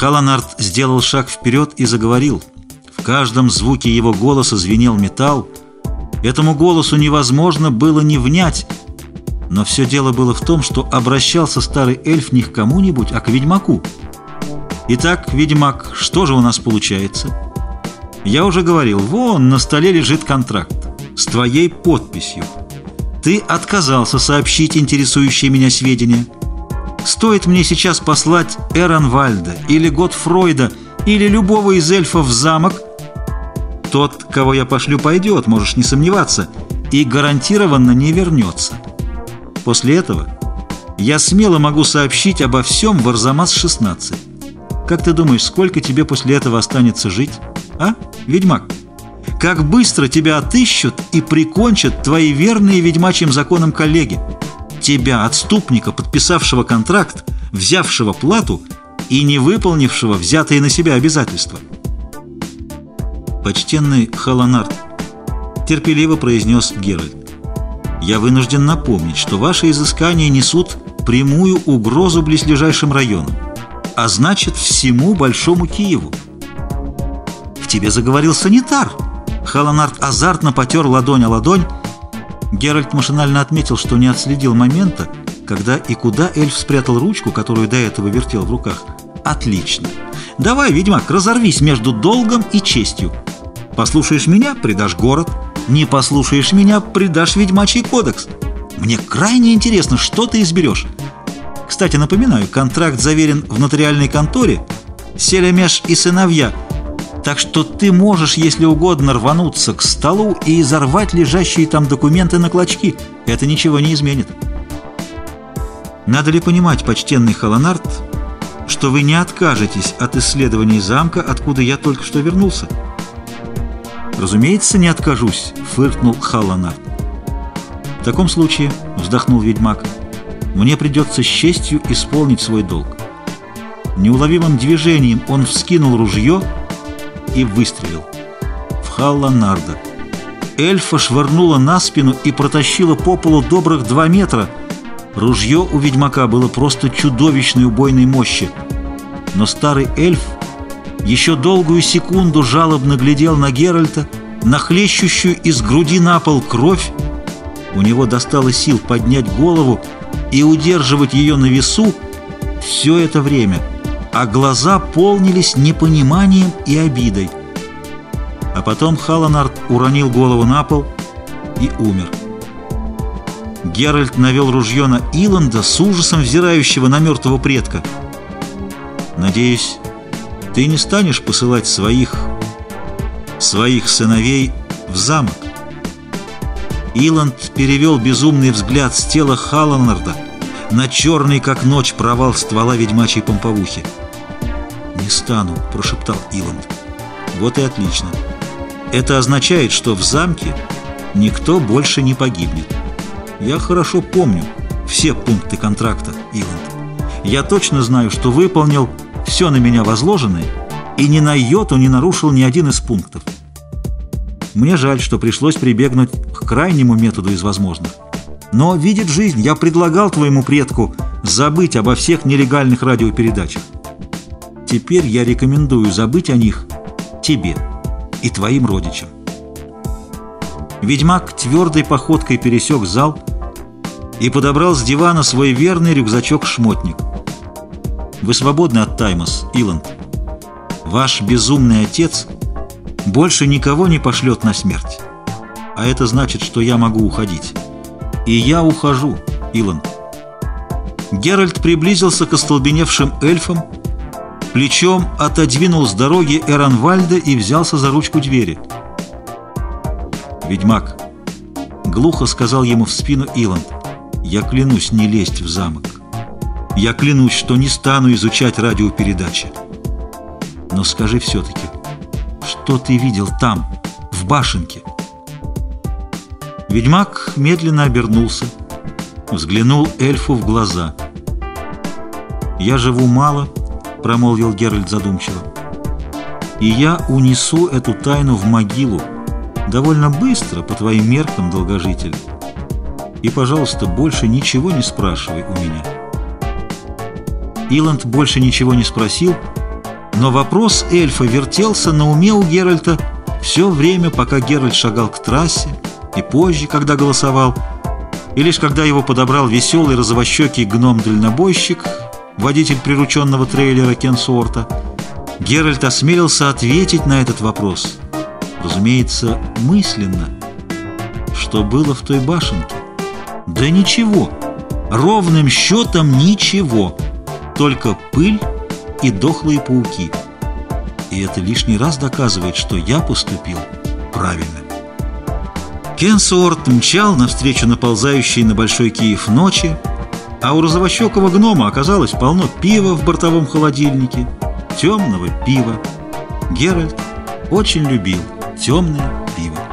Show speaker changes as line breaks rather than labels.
Халанард сделал шаг вперед и заговорил. В каждом звуке его голоса звенел металл. Этому голосу невозможно было не внять. Но все дело было в том, что обращался старый эльф не к кому-нибудь, а к ведьмаку. Итак, ведьмак, что же у нас получается? Я уже говорил, вон на столе лежит контракт с твоей подписью. Ты отказался сообщить интересующие меня сведения. Стоит мне сейчас послать Эронвальда или Готфройда или любого из эльфов в замок, тот, кого я пошлю, пойдет, можешь не сомневаться, и гарантированно не вернется. После этого я смело могу сообщить обо всем в Арзамас-16. Как ты думаешь, сколько тебе после этого останется жить? А, ведьмак? Как быстро тебя отыщут и прикончат твои верные ведьмачьим законам коллеги? Тебя, отступника, подписавшего контракт, взявшего плату и не выполнившего взятые на себя обязательства. Почтенный Халанард, терпеливо произнес Геральт, я вынужден напомнить, что ваши изыскания несут прямую угрозу близлежащим районам, а значит всему Большому Киеву. В тебе заговорил санитар. Халанард азартно потер ладонь о ладонь. Геральт машинально отметил, что не отследил момента, когда и куда эльф спрятал ручку, которую до этого вертел в руках. Отлично. Давай, ведьмак, разорвись между долгом и честью. Послушаешь меня — предашь город. Не послушаешь меня — предашь ведьмачий кодекс. Мне крайне интересно, что ты изберешь. Кстати, напоминаю, контракт заверен в нотариальной конторе «Селемеш и сыновья», так что ты можешь, если угодно, рвануться к столу и изорвать лежащие там документы на клочки. Это ничего не изменит. Надо ли понимать, почтенный Холонард, что вы не откажетесь от исследований замка, откуда я только что вернулся? «Разумеется, не откажусь», — фыркнул Халланард. «В таком случае», — вздохнул ведьмак, — «мне придется с честью исполнить свой долг». Неуловимым движением он вскинул ружье и выстрелил. В Халланарда. Эльфа швырнула на спину и протащила по полу добрых два метра. Ружье у ведьмака было просто чудовищной убойной мощи. Но старый эльф еще долгую секунду жалобно глядел на Геральта, на хлещущую из груди на пол кровь. У него достало сил поднять голову и удерживать ее на весу все это время, а глаза полнились непониманием и обидой. А потом Халанард уронил голову на пол и умер. Геральт навел ружье на Иланда с ужасом взирающего на мертвого предка. «Надеюсь, ты не станешь посылать своих, своих сыновей в замок. Иланд перевел безумный взгляд с тела Халланарда на черный, как ночь, провал ствола ведьмачьей помповухи. «Не стану», — прошептал Иланд. «Вот и отлично. Это означает, что в замке никто больше не погибнет. Я хорошо помню все пункты контракта, Иланд. Я точно знаю, что выполнил все на меня возложенное и ни на йоту не нарушил ни один из пунктов. Мне жаль, что пришлось прибегнуть к крайнему методу из возможных. Но, видит жизнь, я предлагал твоему предку забыть обо всех нелегальных радиопередачах. Теперь я рекомендую забыть о них тебе и твоим родичам. Ведьмак твердой походкой пересек зал и подобрал с дивана свой верный рюкзачок-шмотник – вы свободны от Таймас, Иланд. Ваш безумный отец больше никого не пошлет на смерть. А это значит, что я могу уходить. И я ухожу, Иланд. Геральт приблизился к остолбеневшим эльфам, плечом отодвинул с дороги Эранвальда и взялся за ручку двери. «Ведьмак», — глухо сказал ему в спину Иланд, — «я клянусь не лезть в замок. Я клянусь, что не стану изучать радиопередачи. Но скажи все-таки, что ты видел там, в башенке? Ведьмак медленно обернулся, взглянул эльфу в глаза. «Я живу мало», — промолвил Геральт задумчиво. «И я унесу эту тайну в могилу довольно быстро, по твоим меркам, долгожитель. И, пожалуйста, больше ничего не спрашивай у меня». Иланд больше ничего не спросил, Но вопрос эльфа вертелся на уме у Геральта все время, пока Геральт шагал к трассе, и позже, когда голосовал, и лишь когда его подобрал веселый розовощекий гном-дальнобойщик, водитель прирученного трейлера Кенсуорта, Геральт осмелился ответить на этот вопрос, разумеется, мысленно. Что было в той башенке? Да ничего, ровным счетом ничего, только пыль и дохлые пауки. И это лишний раз доказывает, что я поступил правильно. Кенсуорт мчал навстречу наползающей на Большой Киев ночи, а у розовощекого гнома оказалось полно пива в бортовом холодильнике, темного пива. Геральт очень любил темное пиво.